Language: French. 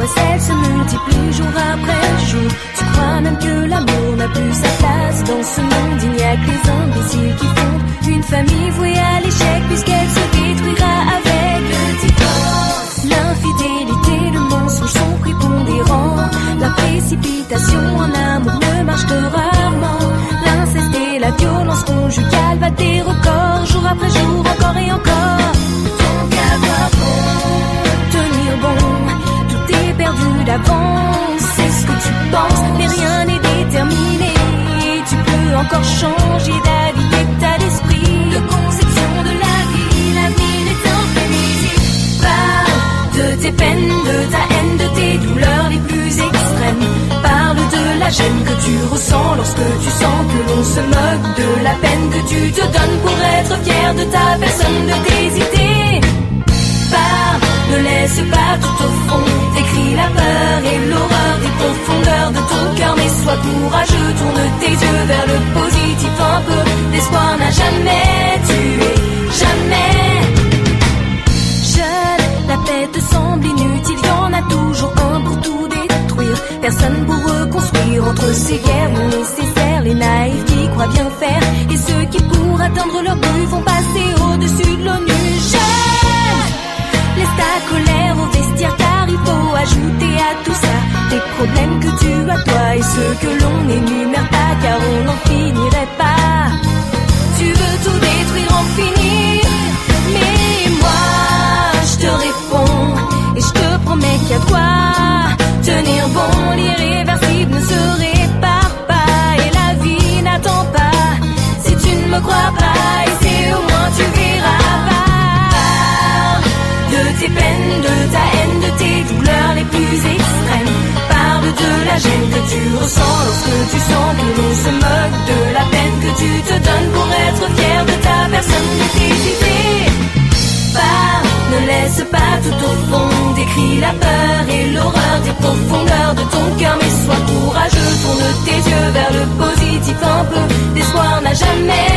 forte angoisse, elle se multiplie jour après jour. Tu crois même que l'amour n'a plus sa place dans ce monde. Il n'y a que les imbéciles qui fondent une famille vouée à l'échec, puisqu'elle se détruira avec le divorce. L'infidélité, le mensonge sont prépondérants. La précipitation en amour ne marche que rarement. L'inceste et la violence conjugale battent des records, jour après jour, encore et encore. Encore changer d'avis, d'état d'esprit, de conception de la vie. L'avenir est imprévisible. Parle de tes peines, de ta haine, de tes douleurs les plus extrêmes. Parle de la gêne que tu ressens lorsque tu sens que l'on se moque de la peine que tu te donnes pour être fier de ta personne, Personne pour reconstruire entre ces guerres non nécessaires. Les naïfs qui croient bien faire et ceux qui pour atteindre leur but vont passer au-dessus de l'ONU. Jeune, laisse ta colère au vestiaire car il faut ajouter à tout ça des problèmes que tu as toi et ceux que l'on n'énumère pas car on n'en gêne que tu ressens lorsque tu sens que l'on se moque de la peine que tu te donnes pour être fier de ta personne, de tes idées. Parle, ne laisse pas tout au fond. Décris la peur et l'horreur des profondeurs de ton cœur, mais sois courageux. Tourne tes yeux vers le positif un peu. L'espoir n'a jamais